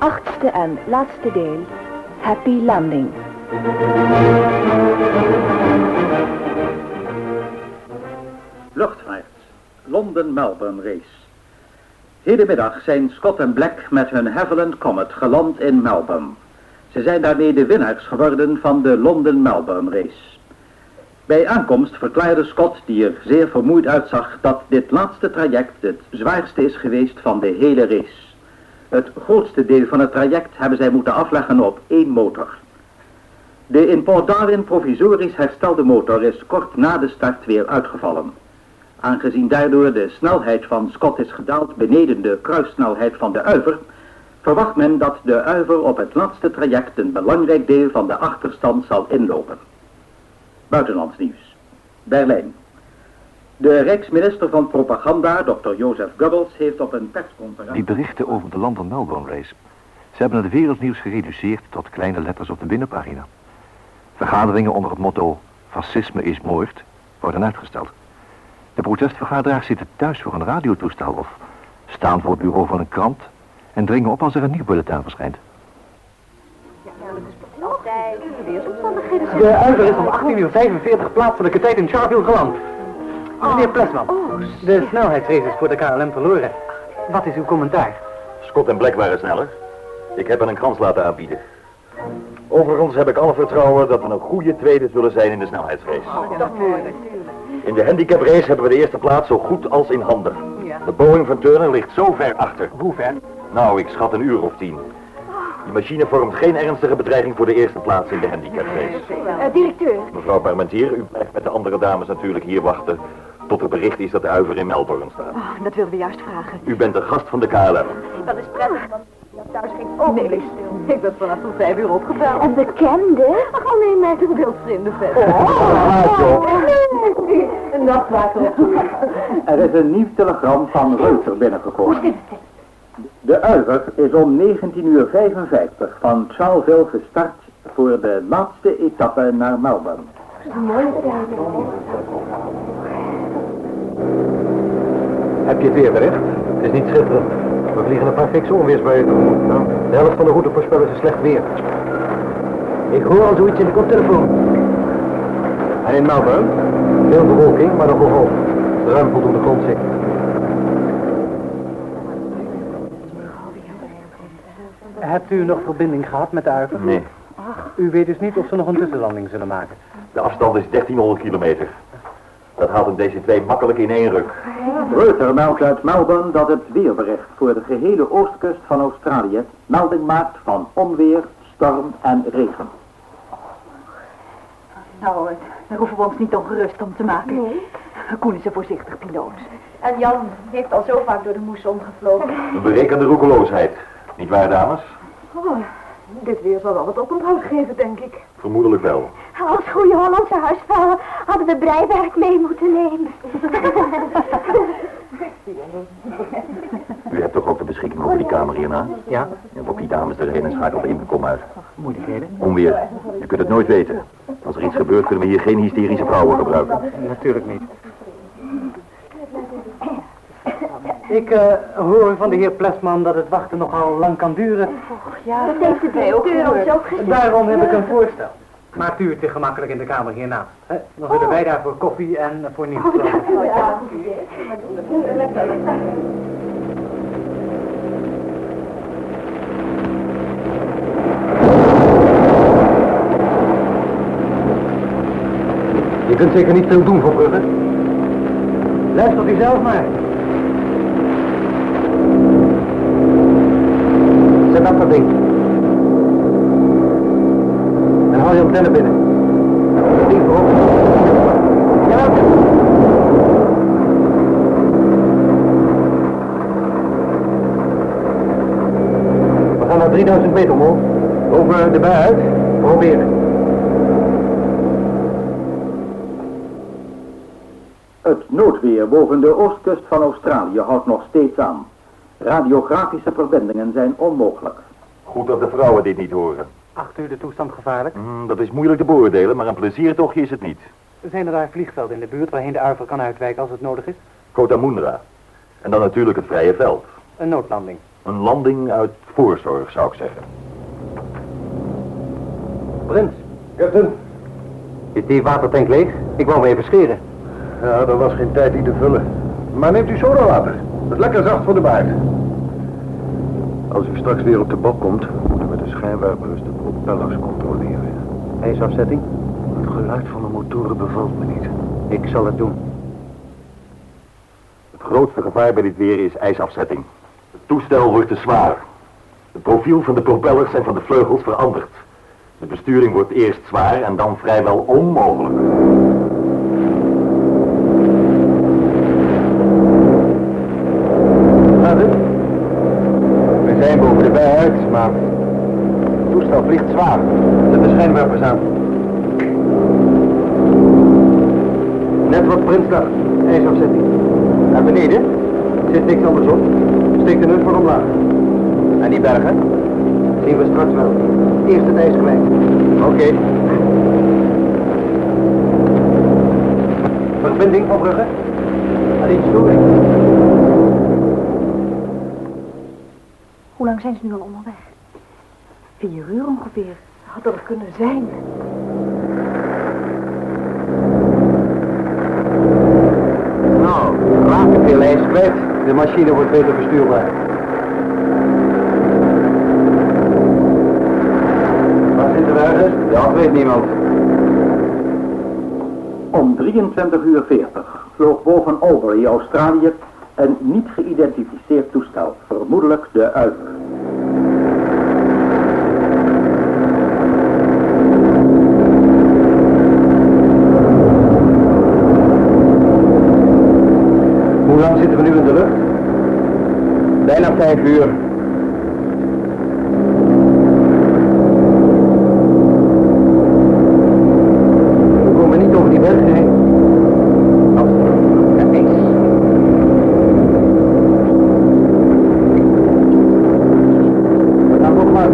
Achtste en laatste deel. Happy Landing. Luchtvaart. Londen-Melbourne race. Hedenmiddag zijn Scott en Black met hun Havilland Comet geland in Melbourne. Ze zijn daarmee de winnaars geworden van de Londen-Melbourne race. Bij aankomst verklaarde Scott, die er zeer vermoeid uitzag, dat dit laatste traject het zwaarste is geweest van de hele race. Het grootste deel van het traject hebben zij moeten afleggen op één motor. De in Port Darwin provisorisch herstelde motor is kort na de start weer uitgevallen. Aangezien daardoor de snelheid van Scott is gedaald beneden de kruissnelheid van de uiver, verwacht men dat de uiver op het laatste traject een belangrijk deel van de achterstand zal inlopen. Buitenlands nieuws. Berlijn. De Rijksminister van Propaganda, Dr. Jozef Goebbels, heeft op een persconferentie... Die berichten over de London Melbourne race. Ze hebben het wereldnieuws gereduceerd tot kleine letters op de binnenpagina. Vergaderingen onder het motto fascisme is moord worden uitgesteld. De protestvergaderaars zitten thuis voor een radiotoestel of staan voor het bureau van een krant en dringen op als er een nieuw bulletin verschijnt. De uiver is om 18 uur 45 plaatselijke tijd in Charville geland. Meneer Plesman, de snelheidsrace is voor de KLM verloren. Wat is uw commentaar? Scott en Black waren sneller. Ik heb hen een krans laten aanbieden. Overigens heb ik alle vertrouwen dat we een goede tweede zullen zijn in de snelheidsrace. In de handicaprace hebben we de eerste plaats zo goed als in handen. De Boeing van Turner ligt zo ver achter. Hoe ver? Nou, ik schat een uur of tien. Die machine vormt geen ernstige bedreiging voor de eerste plaats in de handicaprace. Uh, directeur, Mevrouw Parmentier, u blijft met de andere dames natuurlijk hier wachten... tot er bericht is dat de uiver in Melbourne staat. oh, dat wilden we juist vragen. U bent de gast van de KLM. Dat is prettig, want thuis geen ogenblik stil. Ik ben vanaf toen vijf uur opgebeld. En bekende? Ach, oh nee, mij toch wild vrienden verder. Oh, Een nachtwaker. Er is een nieuw telegram van Reuter binnengekomen. De uiver is om 19.55 uur van Charleville gestart voor de laatste etappe naar Melbourne. Heb je het weerbericht? Het is niet schitterend. We vliegen een paar fikse onweersbuien tegemoet. Nou, de helft van de route voorspellen ze slecht weer. Ik hoor al zoiets in de koptelefoon. En in Melbourne? Veel bewolking, maar nogal hoog. Ruim voldoende grondzicht. Hebt u nog verbinding gehad met de uiver? Nee, U weet dus niet of ze nog een tussenlanding zullen maken. de afstand is 1300 kilometer. Dat haalt hem deze twee makkelijk in één ruk. Reuter meldt uit Melbourne dat het weerbericht voor de gehele oostkust van Australië melding maakt van onweer, storm en regen. Nou, eh, daar hoeven we ons niet ongerust om te maken. Nee. Koen is een voorzichtig piloot. En Jan heeft al zo vaak door de moes omgevlogen. Een berekende roekeloosheid. Niet waar, dames? Oh, dit weer zal wel wat oponthoud geven, denk ik. Vermoedelijk wel. Als goede Hollandse huisvrouwen hadden we breiwerk mee moeten nemen. U hebt toch ook de beschikking over die kamer hierna? Ja? En ook die dames erheen en schakelt één kom uit. Moeilijkheden? Onweer. Je kunt het nooit weten. Als er iets gebeurt kunnen we hier geen hysterische vrouwen gebruiken. Natuurlijk niet. Ik eh, hoor van de heer Plesman dat het wachten nogal lang kan duren. Ja, Dat heeft de directeur ook gezegd. Daarom heb ik een voorstel. Maakt u het te gemakkelijk in de kamer hiernaast. Hè? Dan zullen wij daar voor koffie en voor nieuws zorgen. Je kunt zeker niet veel doen voor Brugge. Luistert u zelf maar. Zet dat dat ding. Binnen. Ja. We gaan naar 3000 meter omhoog. Over de bij uit. Proberen. Het noodweer boven de oostkust van Australië houdt nog steeds aan. Radiografische verbindingen zijn onmogelijk. Goed dat de vrouwen dit niet horen. Acht u de toestand gevaarlijk? Hmm, dat is moeilijk te beoordelen, maar een pleziertochtje is het niet. Zijn er daar vliegvelden in de buurt waarheen de uiver kan uitwijken als het nodig is? Kota Mundra. En dan natuurlijk het vrije veld. Een noodlanding. Een landing uit voorzorg, zou ik zeggen. Prins. Captain. Is die watertank leeg? Ik wou me even scheren. Ja, er was geen tijd die te vullen. Maar neemt u sodawater. Dat is lekker zacht voor de baard. Als u straks weer op de bok komt, schijnwerpers de propellers controleren. IJsafzetting? Het geluid van de motoren bevalt me niet. Ik zal het doen. Het grootste gevaar bij dit weer is ijsafzetting. Het toestel wordt te zwaar. Het profiel van de propellers en van de vleugels verandert. De besturing wordt eerst zwaar en dan vrijwel onmogelijk. Gaat het? We zijn boven de bij uit, maar het toestel vliegt zwaar. Zet de schijnwerpers aan. Net wat Prins dacht. IJsafzetting. Naar beneden? Zit niks anders op. Steek de neus maar omlaag. En die bergen? Zien we straks wel. Eerst het ijs kwijt. Oké. Verbinding opbruggen. Alleen storing. Hoe lang zijn ze nu al onderweg? Vier uur ongeveer. Had dat kunnen zijn. Nou, veel ijs kwijt. De machine wordt beter bestuurbaar. Waar zitten we ergens? Dat weet niemand. Om 23 uur 40 vloog boven Albury, Australië, een niet geïdentificeerd toestel, vermoedelijk de Uiver. Hoe lang zitten we nu in de lucht? Bijna We komen niet over die bergen heen. Het ijs. We nog maar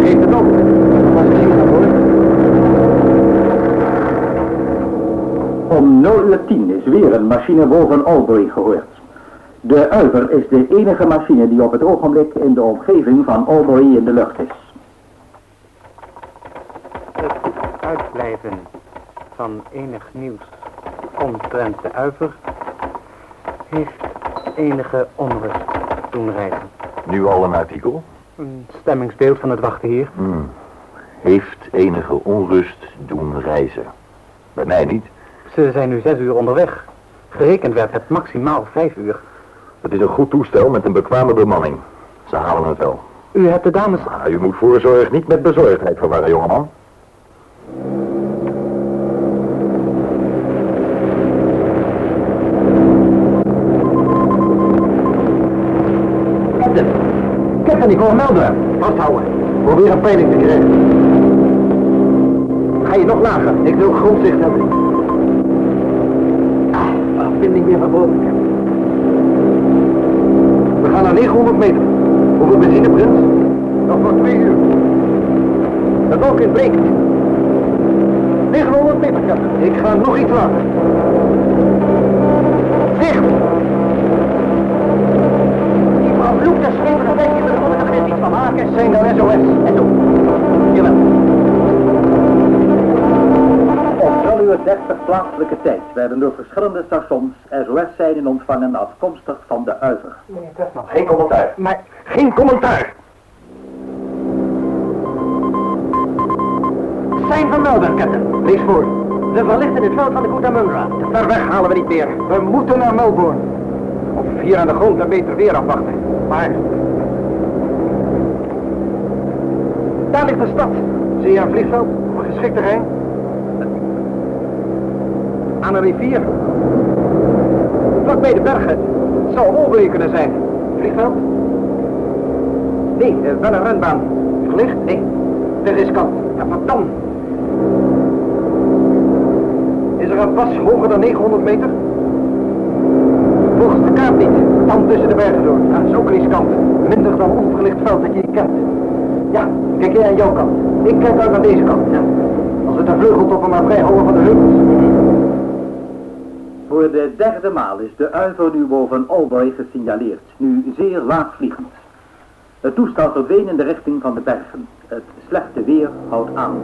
geeft het op. Boord. Om 0 uur 10 is weer een machine boven Albury gehoord. De Uiver is de enige machine die op het ogenblik in de omgeving van Albury in de lucht is. Het uitblijven van enig nieuws omtrent de uiver heeft enige onrust doen rijzen. Nu al een artikel? Een stemmingsbeeld van het wachten hier. Hmm. Heeft enige onrust doen reizen. Bij mij niet. Ze zijn nu zes uur onderweg. Gerekend werd het maximaal vijf uur. Het is een goed toestel met een bekwame bemanning. Ze halen het wel. U hebt de dames... Maar u moet voorzorg niet met bezorgdheid verwarren, jongeman. Captain. Captain, ik hoor melden. Vasthouden. Probeer een peiling te krijgen. Ga je nog lager? Ik wil grondzicht hebben. Ah, verbinding weer verboden. We gaan naar 900 meter. Hoeveel benzine, Prins? Nog voor twee uur. De is breekt. 900 meter, Captain. Ik ga nog iets lager. Zicht! Die vervloekte schreeuwende wijken, daar kon ik er iets van maken. Zijn dan SOS. En zo. 30 plaatselijke tijd werden door verschillende stations SOS-seinen ontvangen afkomstig van de Uiver. Geen commentaar. Maar geen commentaar. Zijn van Melbourne, Captain. Lees voor. We verlichten het veld van de Cootamundra. Te ver weg halen we niet meer. We moeten naar Melbourne. Of hier aan de grond een beter weer afwachten. Maar... Daar ligt de stad. Zie je een vliegveld? Op een geschikt terrein? Aan een rivier. Vlakbij de bergen. Het zou Albury kunnen zijn. Vliegveld? Nee, eh, wel een renbaan. Verlicht? Nee. Te riskant. Ja, wat dan? Is er een pas hoger dan 900 meter? Volgens de kaart niet. Dan tussen de bergen door. Ja, dat is riskant. Minder dan onverlicht veld dat je kent. Ja, kijk jij aan jouw kant. Ik kijk uit aan deze kant. Ja. Als we de vleugeltoppen maar vrij houden van de heuvels. Voor de derde maal is de uiver nu boven Albury gesignaleerd, nu zeer laag vliegend. Het toestel verdween in de richting van de bergen. Het slechte weer houdt aan.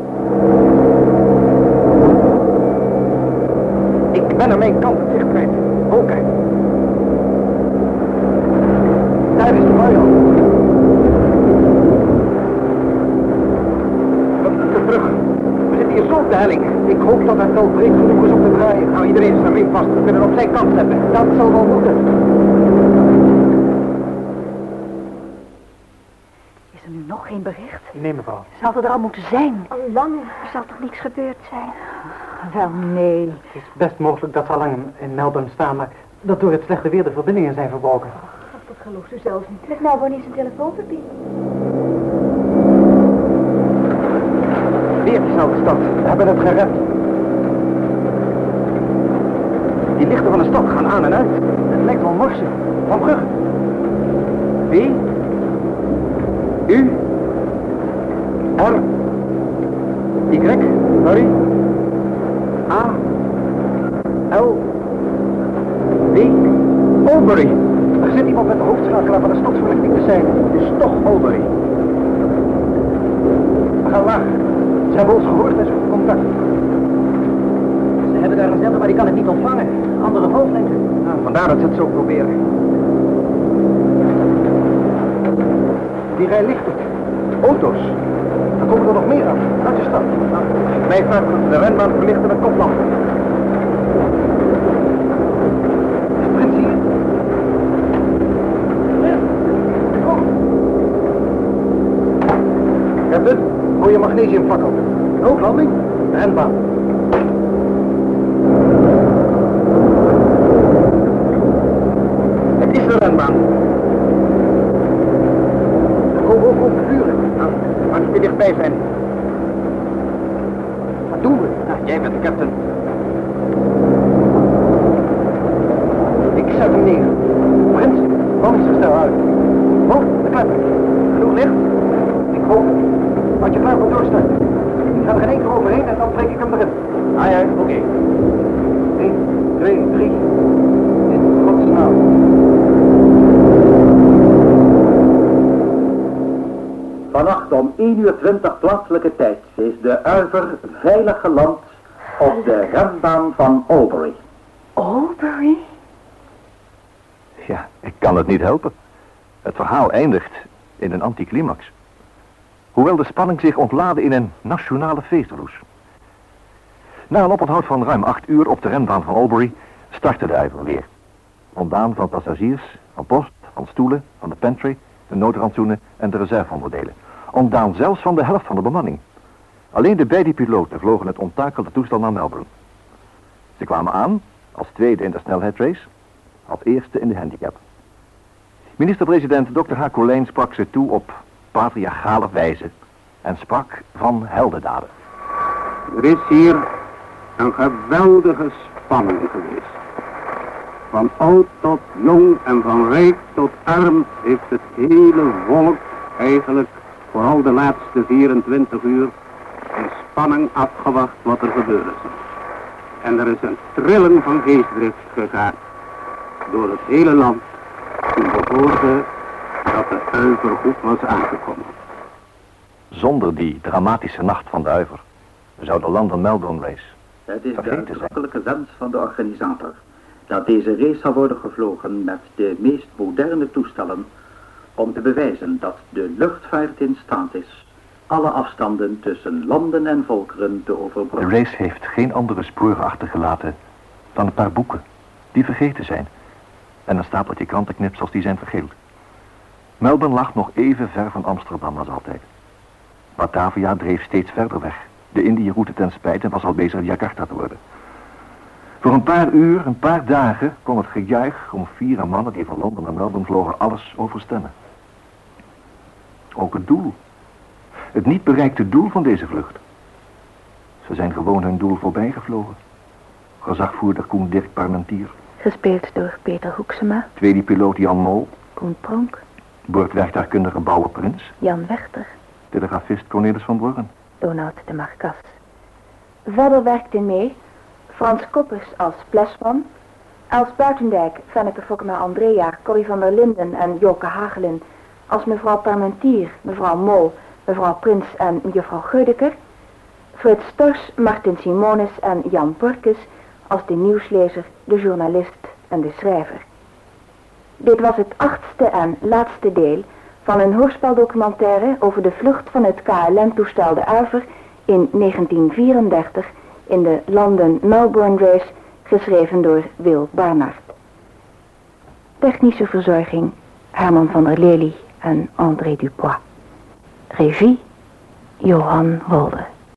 Ik ben aan mijn kant het zicht kwijt. Daar is de bui al. We moeten terug. We zitten hier zo op de helling. Ik hoop dat het wel breed genoeg is om te draaien. Nou, iedereen is ermee vast. We kunnen op zijn kant zetten. Dat zal wel moeten. Is er nu nog geen bericht? Nee, mevrouw. Zou er al moeten zijn? Al lang zal toch niks gebeurd zijn? Wel, nee. Het is best mogelijk dat ze al lang in Melbourne staan, maar dat door het slechte weer de verbindingen zijn verbroken. Dat gelooft u zelfs niet. Met Melbourne is een telefoonpapier. Weer. We hebben het gered. Die lichten van de stad gaan aan en uit. Het lijkt wel morsen. Van Brugge. W. U. R. Y. Sorry. A. L. W. Albury. Er zit iemand met de hoofdschakelaar van de stadsverlichting te zijn. Het is toch Albury. We gaan laag. Ze hebben ons gehoord en zoeken contact. Ze hebben daar een zender, maar die kan het niet ontvangen. Andere golflengte. Nou, vandaar dat ze het zo proberen. Die rij lichten. Auto's. Er komen er nog meer aan. Uit de stad. Nou, mij vraagt de renbaan verlichten met koplampen. Captain, hou je magnesiumfakkel. Noodlanding, renbaan. Het is de renbaan. Komen ook overvuren. Nou, als we dichtbij zijn. Wat doen we? Nou, jij bent de captain. Ik zet hem neer. Prins, kom eens zo snel uit. Oh, de klep. Genoeg licht? Ik hoop. Wat je klaar voor doorstarten. Ik ga er geen enkel overheen en dan trek ik hem erin. Ah ja, oké. 1, 2, 3. In godsnaam. Vannacht om 1 uur 20 plaatselijke tijd is de uiver veilig geland op de rembaan van Albury. Albury? Ja, ik kan het niet helpen. Het verhaal eindigt in een anticlimax. Hoewel de spanning zich ontlaadde in een nationale feestroes. Na een oponthoud van ruim acht uur op de renbaan van Albury startte de uiver weer. Ontdaan van passagiers, van post, van stoelen, van de pantry, de noodrandsoenen en de reserveonderdelen. Ontdaan zelfs van de helft van de bemanning. Alleen de beide piloten vlogen het onttakelde toestel naar Melbourne. Ze kwamen aan als tweede in de snelheidsrace, als eerste in de handicap. Minister-president Dr. H. Colijn sprak ze toe op patriarchale wijze en sprak van heldendaden. Er is hier een geweldige spanning geweest. Van oud tot jong en van rijk tot arm heeft het hele volk eigenlijk vooral de laatste 24 uur in spanning afgewacht wat er gebeuren. En er is een trilling van geestdrift gegaan door het hele land toen we hoorden dat de uiver goed was aangekomen. Zonder die dramatische nacht van de uiver zou de London Melbourne race Het is de uitdrukkelijke wens van de organisator dat deze race zal worden gevlogen met de meest moderne toestellen om te bewijzen dat de luchtvaart in staat is alle afstanden tussen landen en volkeren te De overbruggen. race heeft geen andere sporen achtergelaten dan een paar boeken die vergeten zijn. En een stapeltje krantenknipsels die zijn vergeeld. Melbourne lag nog even ver van Amsterdam als altijd. Batavia dreef steeds verder weg. De Indië-route ten spijte was al bezig Jakarta te worden. Voor een paar uur, een paar dagen, kon het gejuich om vier mannen die van Londen naar Melbourne vlogen alles overstemmen. Ook het doel. Het niet bereikte doel van deze vlucht. Ze zijn gewoon hun doel voorbij gevlogen. Gezagvoerder Koen Dirk Parmentier, Gespeeld door Peter Hoeksema, tweede piloot Jan Mol, Koen Pronk, boordwerktuigkundige Bouwer Prins, Jan Wechter, telegrafist Cornelis van Bruggen. Donald de Marcas. Verder werkten mee. Frans Koppers als Plesman, Els Buitendijk, Fenneke Fokkema Andrea, Corrie van der Linden en Joke Hagelen, als mevrouw Parmentier, mevrouw Mol, mevrouw Prins en mevrouw Geudeker, Frits Stors, Martin Simonis en Jan Porkes. Als de nieuwslezer, de journalist en de schrijver. Dit was het achtste en laatste deel van een hoorspaldocumentaire over de vlucht van het KLM-toestel de Uiver in 1934 in de London Melbourne Race, geschreven door Wil Barnard. Technische verzorging Herman van der Lely en André Dupois. Regie Johan Wolde.